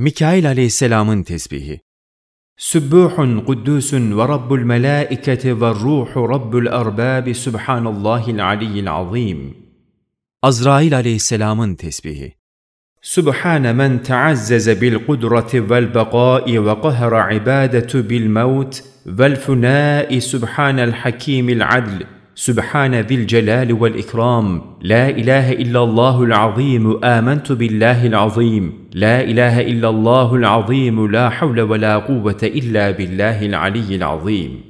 Mikail aleyhisselamın tesbihi. Sübbuhun kuddüsün ve rabbul melaiketi ve ruhu rabbul erbabi subhanallahil aliyyil azim. Azrail aleyhisselamın tesbihi. سبحان من تعزز بالقدرة والبقاء وقهر عبادة بالموت والفناء سبحان الحكيم العدل سبحان ذي الجلال والإكرام. لا إله إلا الله العظيم. آمنت بالله العظيم. لا إله إلا الله العظيم. لا حول ولا قوة إلا بالله العلي العظيم.